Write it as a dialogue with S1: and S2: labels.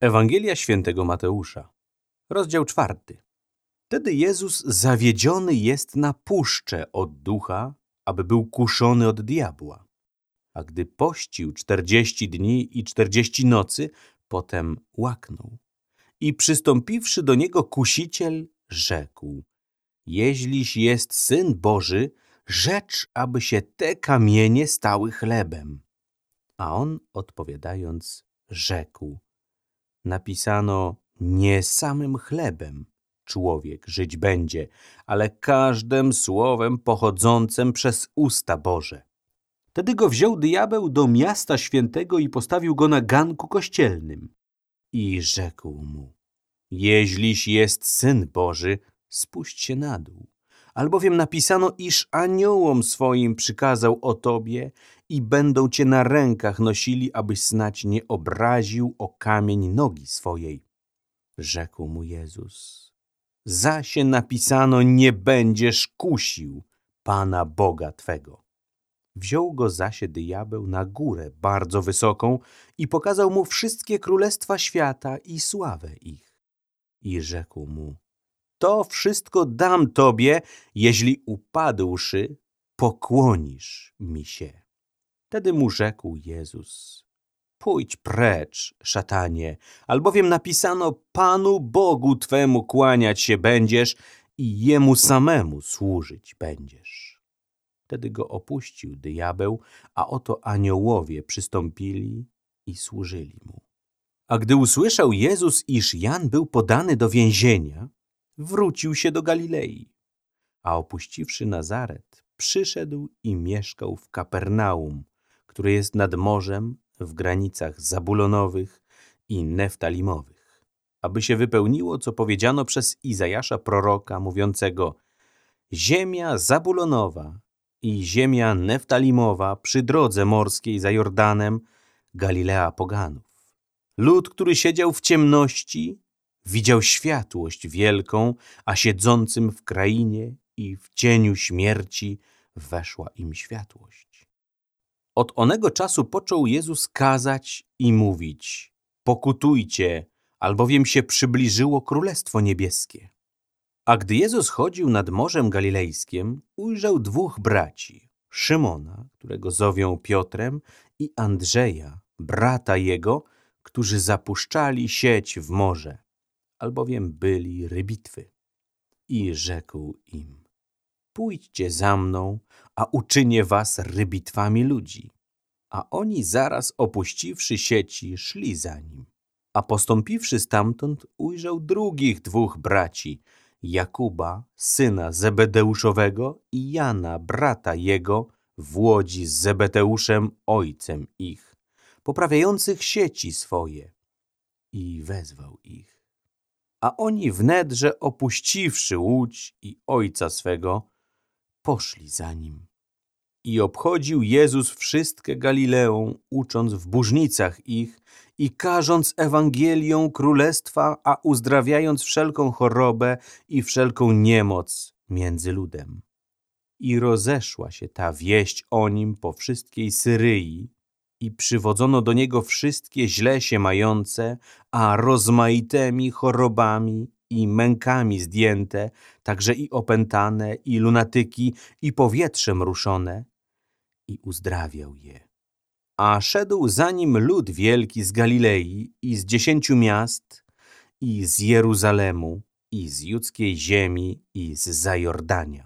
S1: Ewangelia świętego Mateusza, rozdział czwarty. Wtedy Jezus zawiedziony jest na puszczę od ducha, aby był kuszony od diabła. A gdy pościł czterdzieści dni i czterdzieści nocy, potem łaknął. I przystąpiwszy do niego kusiciel, rzekł, jeźliś jest Syn Boży, rzecz, aby się te kamienie stały chlebem. A on odpowiadając, rzekł, napisano nie samym chlebem człowiek żyć będzie, ale każdym słowem pochodzącym przez usta Boże. Wtedy go wziął diabeł do miasta świętego i postawił go na ganku kościelnym. I rzekł mu, jeźliś jest Syn Boży, spuść się na dół. Albowiem napisano, iż aniołom swoim przykazał o tobie i będą cię na rękach nosili, abyś snać nie obraził o kamień nogi swojej. Rzekł mu Jezus, zasie napisano, nie będziesz kusił Pana Boga Twego. Wziął go zasie diabeł na górę bardzo wysoką i pokazał mu wszystkie królestwa świata i sławę ich. I rzekł mu, to wszystko dam tobie, jeśli upadłszy, pokłonisz mi się. Wtedy mu rzekł Jezus, pójdź precz, szatanie, albowiem napisano, Panu Bogu Twemu kłaniać się będziesz i Jemu samemu służyć będziesz. Wtedy go opuścił diabeł, a oto aniołowie przystąpili i służyli mu. A gdy usłyszał Jezus, iż Jan był podany do więzienia, wrócił się do Galilei. A opuściwszy Nazaret, przyszedł i mieszkał w Kapernaum, które jest nad morzem w granicach Zabulonowych i Neftalimowych, aby się wypełniło, co powiedziano przez Izajasza proroka, mówiącego Ziemia Zabulonowa i ziemia Neftalimowa przy drodze morskiej za Jordanem, Galilea Poganów. Lud, który siedział w ciemności, widział światłość wielką, a siedzącym w krainie i w cieniu śmierci weszła im światłość. Od onego czasu począł Jezus kazać i mówić: Pokutujcie, albowiem się przybliżyło Królestwo Niebieskie. A gdy Jezus chodził nad Morzem Galilejskim, ujrzał dwóch braci: Szymona, którego zowią Piotrem, i Andrzeja, brata jego, którzy zapuszczali sieć w morze, albowiem byli rybitwy. I rzekł im: Pójdźcie za mną, a uczynię was rybitwami ludzi. A oni zaraz opuściwszy sieci, szli za nim. A postąpiwszy stamtąd, ujrzał drugich dwóch braci, Jakuba, syna Zebedeuszowego i Jana, brata jego, w łodzi z Zebeteuszem, ojcem ich, poprawiających sieci swoje. I wezwał ich. A oni wnedrze opuściwszy łódź i ojca swego, poszli za nim. I obchodził Jezus wszystkie Galileą, ucząc w burznicach ich i karząc Ewangelią Królestwa, a uzdrawiając wszelką chorobę i wszelką niemoc między ludem. I rozeszła się ta wieść o nim po wszystkiej Syryi i przywodzono do niego wszystkie źle się mające, a rozmaitymi chorobami i mękami zdjęte, także i opętane, i lunatyki, i powietrzem ruszone, i uzdrawiał je. A szedł za nim lud wielki z Galilei i z dziesięciu miast, i z Jeruzalemu, i z judzkiej ziemi, i z Zajordania.